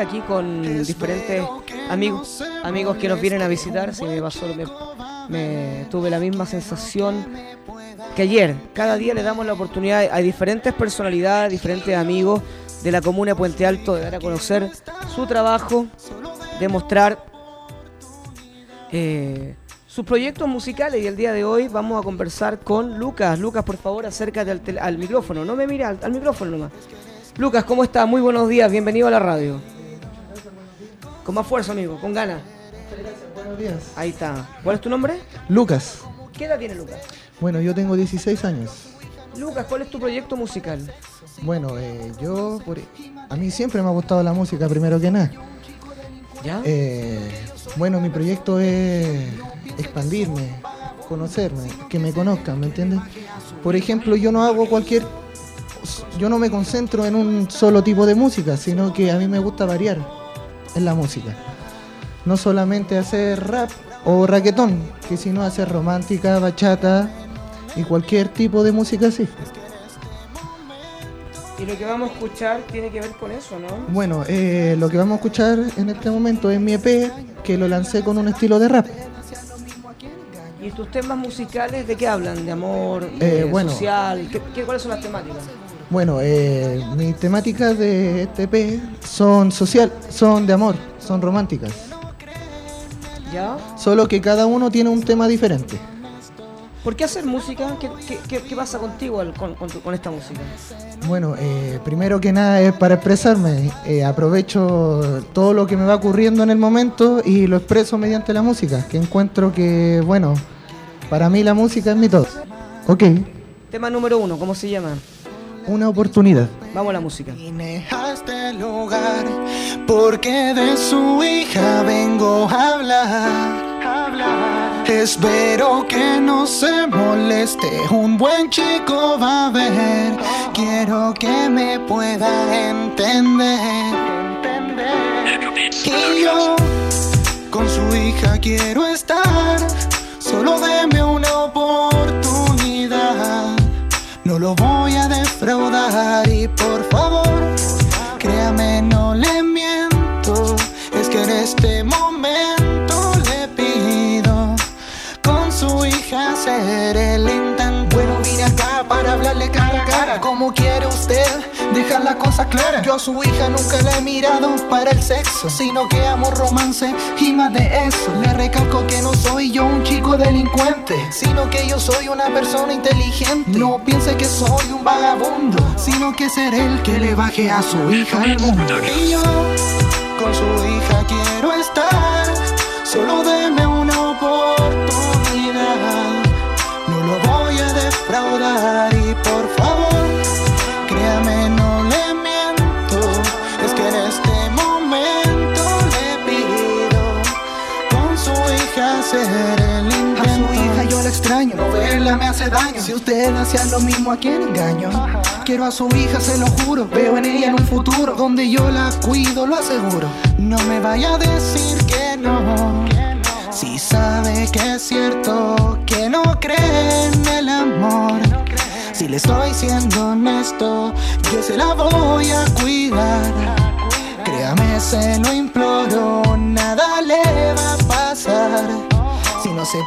aquí con diferentes amigos amigos que nos vienen a visitar. Si me pasó, me, tuve la misma sensación que ayer. Cada día le damos la oportunidad a diferentes personalidades, diferentes amigos de la comuna de Puente Alto de dar a conocer su trabajo, de mostrar eh, sus proyectos musicales. Y el día de hoy vamos a conversar con Lucas. Lucas, por favor, acércate al, al micrófono. No me mira, al, al micrófono nomás. Lucas, ¿cómo estás? Muy buenos días, bienvenido a la radio. Con más fuerza, amigo, con ganas. Buenos días. Ahí está. ¿Cuál es tu nombre? Lucas. ¿Qué edad tiene Lucas? Bueno, yo tengo 16 años. Lucas, ¿cuál es tu proyecto musical? Bueno, eh, yo, por- a mí siempre me ha gustado la música, primero que nada. ¿Ya? Eh, bueno, mi proyecto es expandirme, conocerme, que me conozcan, ¿me entiendes? Por ejemplo, yo no hago cualquier... Yo no me concentro en un solo tipo de música, sino que a mí me gusta variar en la música. No solamente hacer rap o raquetón, que sino hacer romántica, bachata y cualquier tipo de música así. Y lo que vamos a escuchar tiene que ver con eso, ¿no? Bueno, eh, lo que vamos a escuchar en este momento es mi EP, que lo lancé con un estilo de rap. ¿Y tus temas musicales de qué hablan? ¿De amor? ¿De Eh, bueno. social? ¿Qué, qué- cuáles son las temáticas? Bueno, eh, mis temáticas de este EP son social, son de amor, son románticas. ¿Ya? Solo que cada uno tiene un tema diferente. ¿Por qué hacer música? ¿Qué, qué- qué- qué pasa contigo al- con, con tu- con esta música? Bueno, eh, primero que nada es para expresarme. Eh, aprovecho todo lo que me va ocurriendo en el momento y lo expreso mediante la música, que encuentro que, bueno, para mí la música es mi todo. Ok, Tema número uno, ¿cómo se llama? Una oportunidad. Vamos a la música. Este lugar porque de su hija vengo a hablar. Espero que no se moleste, un buen chico va a ver. Quiero que me pueda entender. Y yo con su hija quiero estar. Solo deme una oportunidad. No lo voy a defraudar y por favor, créame, no le miento. Es que en este momento le pido con su hija hacer el la cosa clara? Yo a su hija nunca la he mirado para el sexo, sino que amo romance y más de eso. Le recalco que no soy yo un chico delincuente, sino que yo soy una persona inteligente. No piense que soy un vagabundo, sino que seré el que le baje a su hija al mundo. Y yo con su hija quiero estar. Solo deme Si usted hacía lo mismo, ¿a quién engaño? Quiero a su hija, se lo juro. Veo en ella en un futuro donde yo la cuido, lo aseguro. No me vaya a decir que no. Si sabe que es cierto que no cree en el amor. Si le estoy siendo honesto, yo se la voy a cuidar. Créame, se lo imploro, nada le va a pasar. Si no se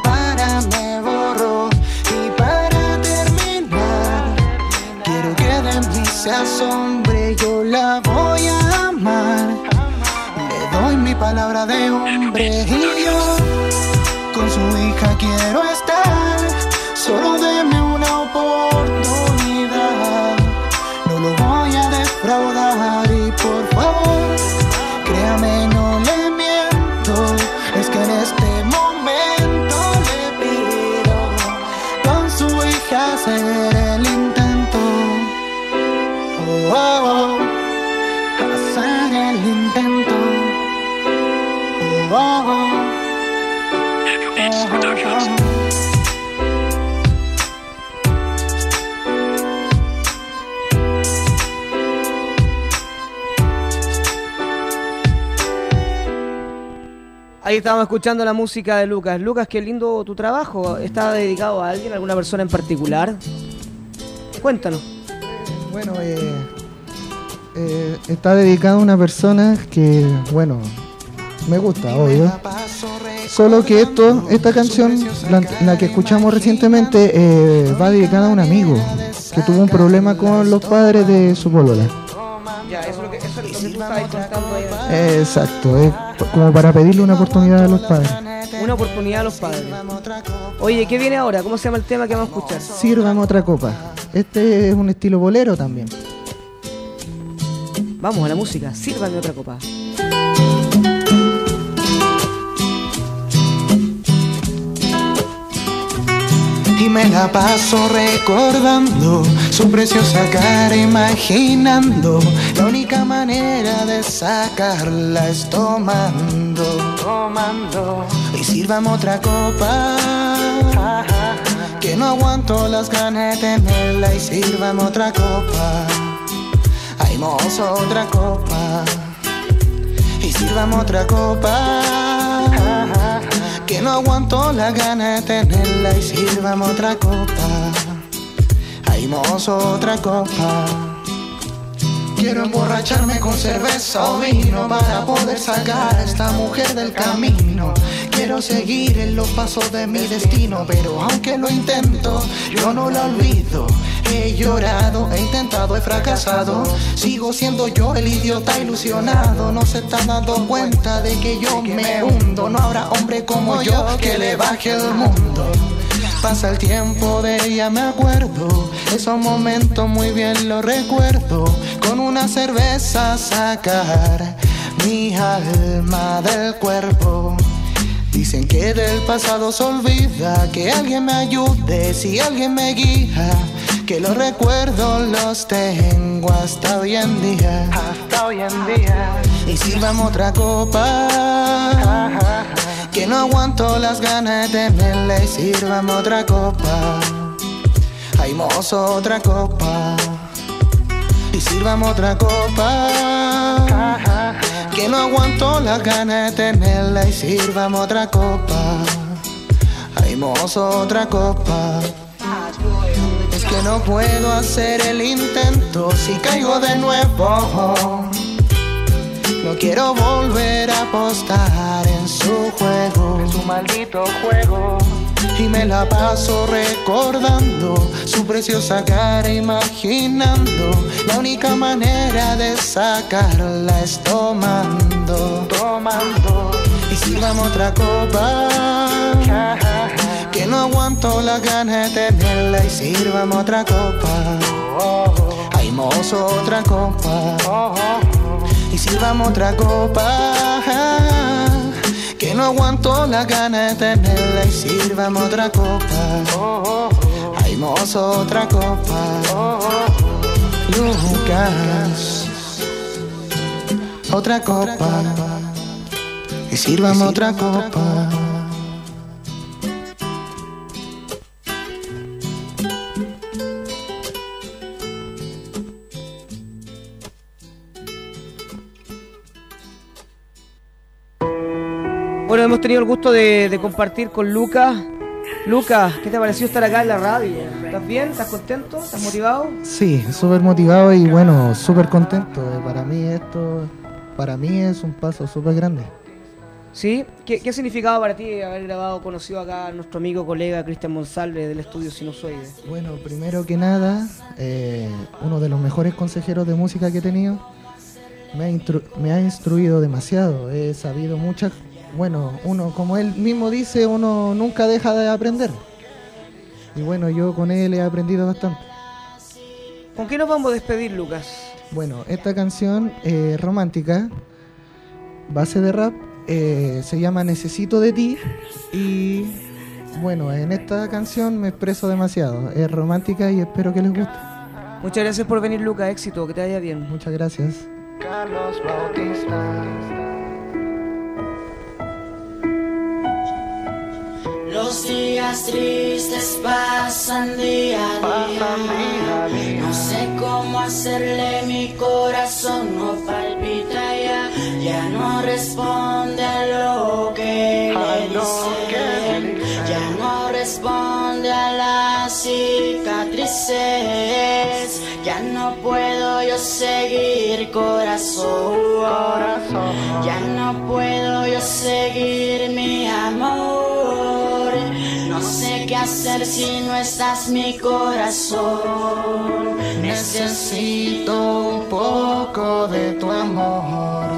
mí se asombre, yo la voy a amar. Le doy mi palabra de hombre y yo con su hija quiero estar. Solo deme una oportunidad. Ahí estábamos escuchando la música de Lucas. Lucas, qué lindo tu trabajo. ¿Está dedicado a alguien, a alguna persona en particular? Cuéntanos. Bueno, eh, eh, está dedicado a una persona que, bueno, me gusta, obvio. Solo que esto, esta canción, la, que escuchamos recientemente, eh, va dedicada a un amigo que tuvo un problema con los padres de su polola. Ya, eso es lo que, eso es lo que tú estabas contando ahí. Exacto, es como para pedirle una oportunidad a los padres. Una oportunidad a los padres. Oye, ¿qué viene ahora? ¿Cómo se llama el tema que vamos a escuchar? Sírvame otra copa. Este es un estilo bolero también. Vamos a la música, sírvame otra copa. Y me la paso recordando su preciosa cara, imaginando la única manera de sacarla es tomando, tomando. Y sírvame otra copa, que no aguanto las ganas de tenerla y sírvame otra copa. Ay, mozo, otra copa. Y sírvame otra copa que no aguanto la gana de tenerla y sirvamos otra copa. Hay mozo, otra copa. Quiero emborracharme con cerveza o vino para poder sacar a esta mujer del camino. Quiero seguir en los pasos de mi destino, pero aunque lo intento, yo no la olvido. He llorado, he intentado, he fracasado. Sigo siendo yo el idiota ilusionado. No se está dando cuenta de que yo me hundo. No habrá hombre como yo que le baje el mundo. Pasa el tiempo de ella, me acuerdo. Esos momentos muy bien los recuerdo. Con una cerveza sacar mi alma del cuerpo. Dicen que del pasado se olvida, que alguien me ayude si alguien me guía, que los recuerdos los tengo hasta hoy en día. Hasta hoy en día. Y sirvamos otra copa, que no aguanto las ganas de tenerle y sirvamos otra copa. Hay mozo otra copa, y sirvamos otra copa que no aguanto las ganas de tenerla y sirvamos otra copa. Hay mozo, otra copa. No puedo hacer el intento si caigo de nuevo. No quiero volver a apostar en su juego, en su maldito juego y me la paso recordando su preciosa cara, imaginando la única manera de sacarla es tomando, tomando. Y si vamos otra copa, que no aguanto la ganas de tenerla y sirvamos otra copa. Hay mozo otra copa. Y sirvamos otra copa que no aguanto la gana de tenerla y sirvamos otra copa. Hay mozo, otra copa. Lucas, otra copa. Y sirvamos otra copa. Hemos tenido el gusto de, compartir con Lucas. Lucas, ¿qué te pareció estar acá en la radio? ¿Estás bien? ¿Estás contento? ¿Estás motivado? Sí, súper motivado y bueno, súper contento. Para mí esto, para mí es un paso súper grande. ¿Sí? ¿Qué, ¿Qué, ha significado para ti haber grabado, conocido acá a nuestro amigo, colega Cristian Monsalve del estudio Sinusoide? Bueno, primero que nada, eh, uno de los mejores consejeros de música que he tenido. Me ha, me ha instruido demasiado, he sabido muchas bueno, uno, como él mismo dice, uno nunca deja de aprender. Y bueno, yo con él he aprendido bastante. ¿Con qué nos vamos a despedir, Lucas? Bueno, esta canción eh, romántica, base de rap, eh, se llama Necesito de ti y bueno, en esta canción me expreso demasiado. Es romántica y espero que les guste. Muchas gracias por venir, Lucas. Éxito, que te vaya bien. Muchas gracias. Carlos Bautista. Los días tristes pasan día a día. No sé cómo hacerle, mi corazón no palpita ya. Ya no responde a lo que le dicen. Ya no responde a las cicatrices. Ya no no puedo yo seguir corazón. Ya no puedo yo seguir mi amor. No sé qué hacer si no estás mi corazón. Necesito un poco de tu amor.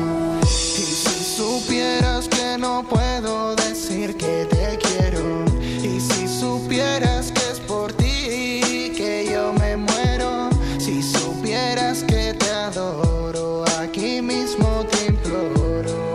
Y si supieras que no puedo decir que te quiero. Y si supieras que es por ti que yo me muero. Si supieras que te adoro, aquí mismo te imploro.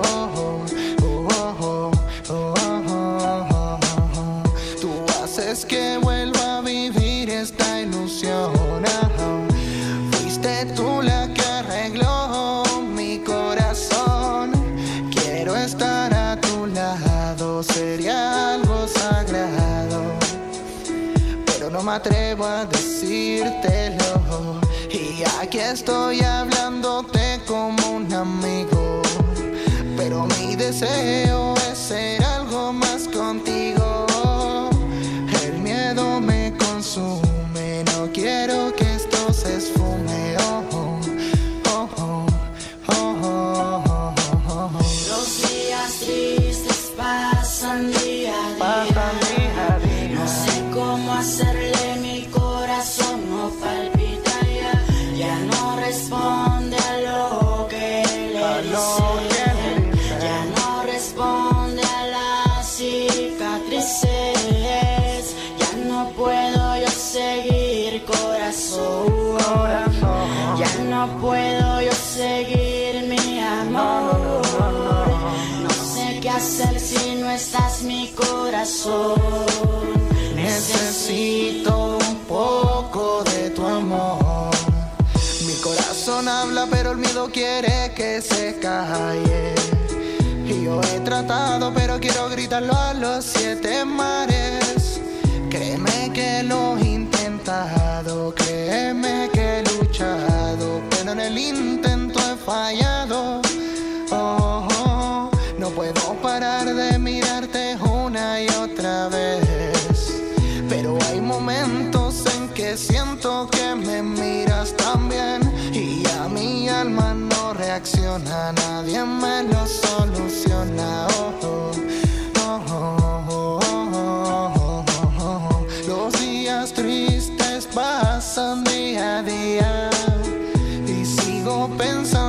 Atrevo a decírtelo. Y aquí estoy hablándote cómo hacerle mi corazón no palpita ya. Ya no responde a lo que le dice. Ya no responde a las cicatrices. Ya no puedo yo seguir corazón. Ya no puedo yo seguir mi amor. No sé qué hacer si no estás mi corazón. Necesito un poco de tu amor. Mi corazón habla, pero el miedo quiere que se calle. Y yo he tratado, pero quiero gritarlo a los siete mares. Créeme que lo he intentado, créeme que he luchado, pero en el intento he fallado. Nadie me lo soluciona. Oh, oh, oh. Los días tristes pasan día a día y sigo pensándote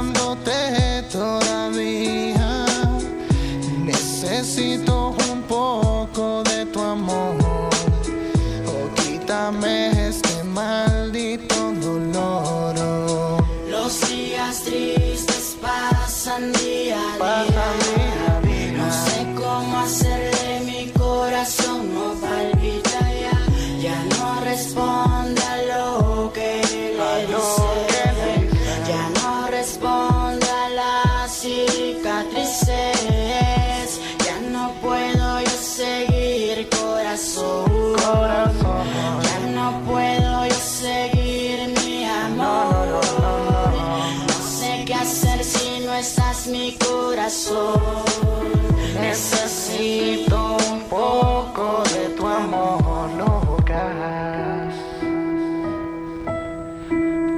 Un poco de tu amor.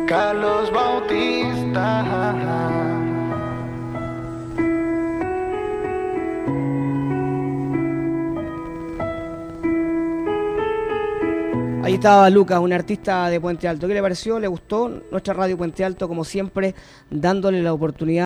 Carlos Bautista. Ahí estaba Lucas, un artista de Puente Alto. ¿Qué le pareció? ¿Le gustó? Nuestra radio Puente Alto, como siempre, dándole la oportunidad.